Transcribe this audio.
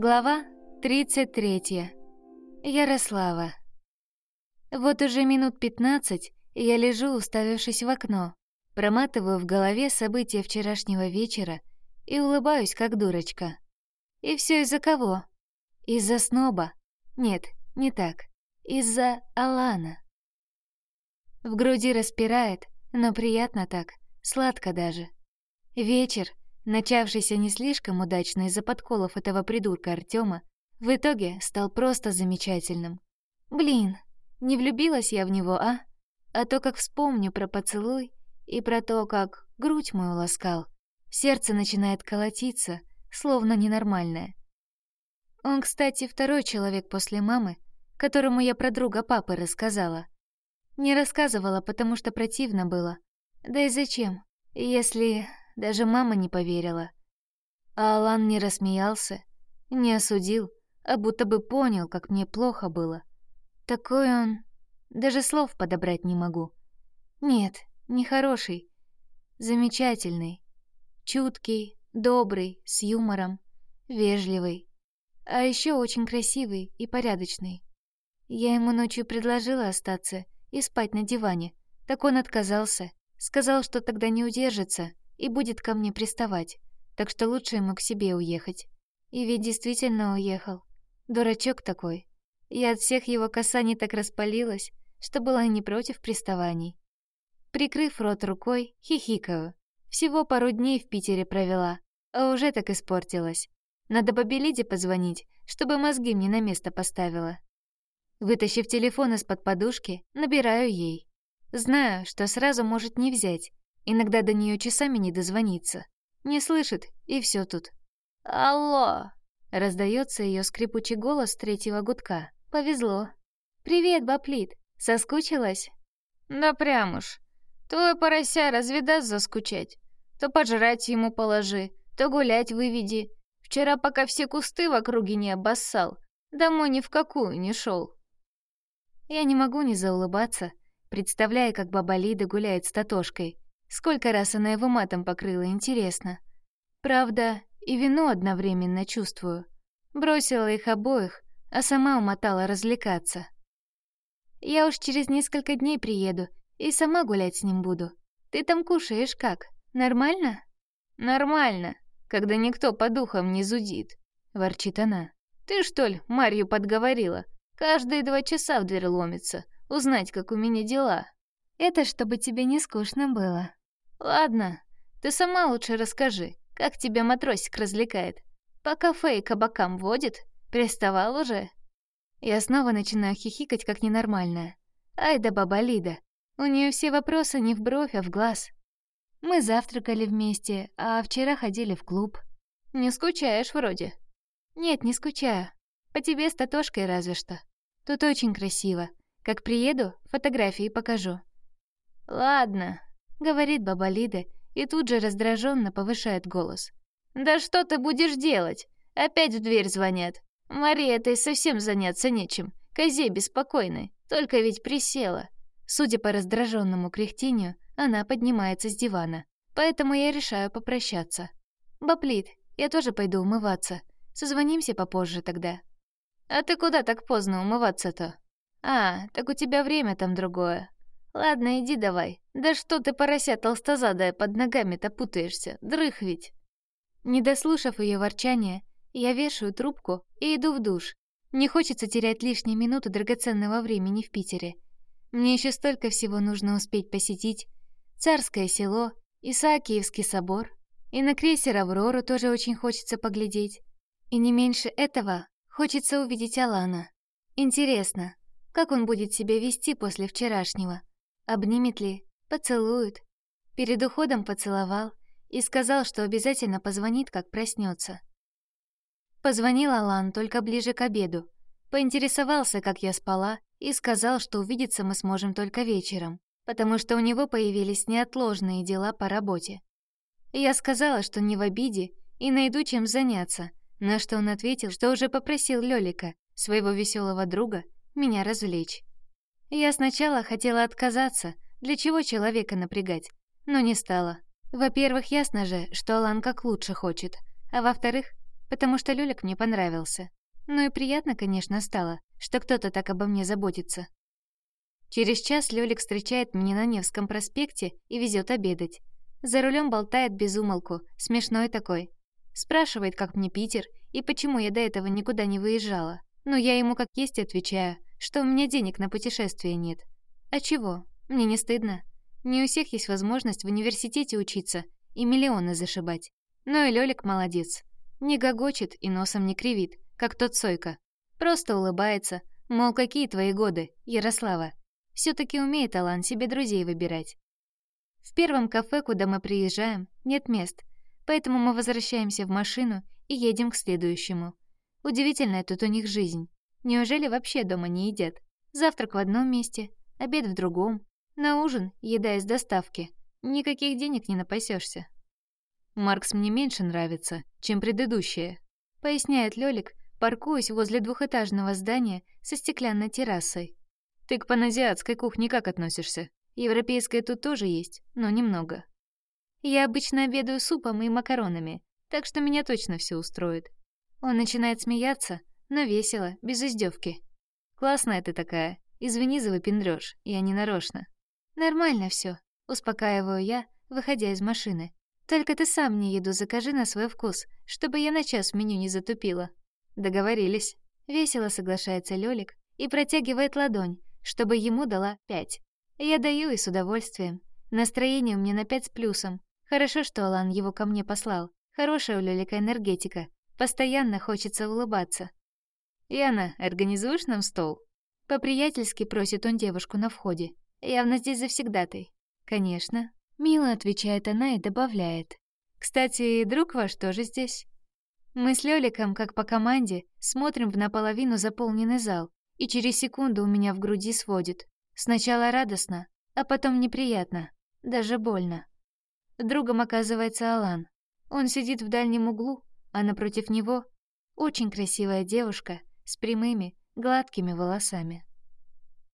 Глава 33. Ярослава. Вот уже минут 15 я лежу, уставившись в окно, проматываю в голове события вчерашнего вечера и улыбаюсь, как дурочка. И все из-за кого? Из-за сноба. Нет, не так. Из-за Алана. В груди распирает, но приятно так, сладко даже. Вечер, начавшийся не слишком удачно из-за подколов этого придурка Артема, в итоге стал просто замечательным. Блин, не влюбилась я в него, а? А то, как вспомню про поцелуй и про то, как грудь мою ласкал, сердце начинает колотиться, словно ненормальное. Он, кстати, второй человек после мамы, которому я про друга папы рассказала. Не рассказывала, потому что противно было. Да и зачем, если даже мама не поверила. А Алан не рассмеялся, не осудил, а будто бы понял, как мне плохо было. Такой он... Даже слов подобрать не могу. Нет, не хороший. Замечательный. Чуткий, добрый, с юмором, вежливый. А еще очень красивый и порядочный. Я ему ночью предложила остаться и спать на диване. Так он отказался. Сказал, что тогда не удержится и будет ко мне приставать, так что лучше ему к себе уехать. И ведь действительно уехал. Дурачок такой. Я от всех его касаний так распалилась, что была не против приставаний. Прикрыв рот рукой, хихикаю. Всего пару дней в Питере провела, а уже так испортилась. Надо бабе Лиде позвонить, чтобы мозги мне на место поставила. Вытащив телефон из-под подушки, набираю ей. Знаю, что сразу может не взять, Иногда до нее часами не дозвониться. Не слышит, и все тут. «Алло!» — раздается ее скрипучий голос третьего гудка. «Повезло». «Привет, Баплит. Соскучилась?» «Да прям уж. Твой порося разве даст заскучать? То пожрать ему положи, то гулять выведи. Вчера, пока все кусты в округе не обоссал, домой ни в какую не шел. Я не могу не заулыбаться, представляя, как баба Лида гуляет с Татошкой, Сколько раз она его матом покрыла, интересно. Правда, и вину одновременно чувствую. Бросила их обоих, а сама умотала развлекаться. Я уж через несколько дней приеду и сама гулять с ним буду. Ты там кушаешь как? Нормально? Нормально, когда никто по духам не зудит, ворчит она. Ты что ли Марью подговорила? Каждые два часа в дверь ломится, узнать, как у меня дела. Это чтобы тебе не скучно было. Ладно, ты сама лучше расскажи, как тебя матросик развлекает. По кафе и кабакам водит? Приставал уже?» Я снова начинаю хихикать, как ненормальная. Ай да баба Лида. У нее все вопросы не в бровь, а в глаз. Мы завтракали вместе, а вчера ходили в клуб. Не скучаешь вроде? Нет, не скучаю. По тебе с Татошкой разве что. Тут очень красиво. Как приеду, фотографии покажу. Ладно, — говорит баба Лида и тут же раздраженно повышает голос. «Да что ты будешь делать? Опять в дверь звонят. Мария этой совсем заняться нечем. Козе беспокойной, только ведь присела». Судя по раздраженному кряхтению, она поднимается с дивана, поэтому я решаю попрощаться. «Баплит, я тоже пойду умываться. Созвонимся попозже тогда». «А ты куда так поздно умываться-то?» «А, так у тебя время там другое. Ладно, иди давай. Да что ты, порося толстозадая, под ногами-то путаешься, дрых ведь. Не дослушав ее ворчания, я вешаю трубку и иду в душ. Не хочется терять лишние минуты драгоценного времени в Питере. Мне еще столько всего нужно успеть посетить. Царское село, Исаакиевский собор. И на крейсер «Аврору» тоже очень хочется поглядеть. И не меньше этого хочется увидеть Алана. Интересно, как он будет себя вести после вчерашнего? Обнимет ли? Поцелует. Перед уходом поцеловал и сказал, что обязательно позвонит, как проснется. Позвонил Алан только ближе к обеду. Поинтересовался, как я спала, и сказал, что увидеться мы сможем только вечером, потому что у него появились неотложные дела по работе. Я сказала, что не в обиде и найду чем заняться, на что он ответил, что уже попросил Лёлика, своего веселого друга, меня развлечь. Я сначала хотела отказаться, для чего человека напрягать, но не стала. Во-первых, ясно же, что Алан как лучше хочет, а во-вторых, потому что Лёлик мне понравился. Ну и приятно, конечно, стало, что кто-то так обо мне заботится. Через час Лёлик встречает меня на Невском проспекте и везет обедать. За рулем болтает без умолку, смешной такой. Спрашивает, как мне Питер и почему я до этого никуда не выезжала. Но я ему как есть отвечаю, что у меня денег на путешествие нет. А чего? Мне не стыдно. Не у всех есть возможность в университете учиться и миллионы зашибать. Но и Лёлик молодец. Не гогочет и носом не кривит, как тот Сойка. Просто улыбается, мол, какие твои годы, Ярослава. все таки умеет Алан себе друзей выбирать. В первом кафе, куда мы приезжаем, нет мест, поэтому мы возвращаемся в машину и едем к следующему. Удивительная тут у них жизнь. Неужели вообще дома не едят? Завтрак в одном месте, обед в другом, на ужин еда из доставки. Никаких денег не напасешься. Маркс мне меньше нравится, чем предыдущие, поясняет Лёлик, паркуясь возле двухэтажного здания со стеклянной террасой. Ты к паназиатской кухне как относишься? Европейская тут тоже есть, но немного. Я обычно обедаю супом и макаронами, так что меня точно все устроит. Он начинает смеяться, но весело, без издевки. Классная ты такая. Извини за выпендрёж, я не нарочно. Нормально все, успокаиваю я, выходя из машины. Только ты сам мне еду закажи на свой вкус, чтобы я на час в меню не затупила. Договорились. Весело соглашается Лёлик и протягивает ладонь, чтобы ему дала пять. Я даю и с удовольствием. Настроение у меня на пять с плюсом. Хорошо, что Алан его ко мне послал. Хорошая у Лёлика энергетика. Постоянно хочется улыбаться. «Яна, организуешь нам стол?» По-приятельски просит он девушку на входе. Явно здесь завсегдатай. «Конечно», Мило отвечает она и добавляет. «Кстати, друг ваш тоже здесь?» Мы с Лёликом, как по команде, смотрим в наполовину заполненный зал, и через секунду у меня в груди сводит. Сначала радостно, а потом неприятно, даже больно. Другом оказывается Алан. Он сидит в дальнем углу, а напротив него очень красивая девушка с прямыми, гладкими волосами.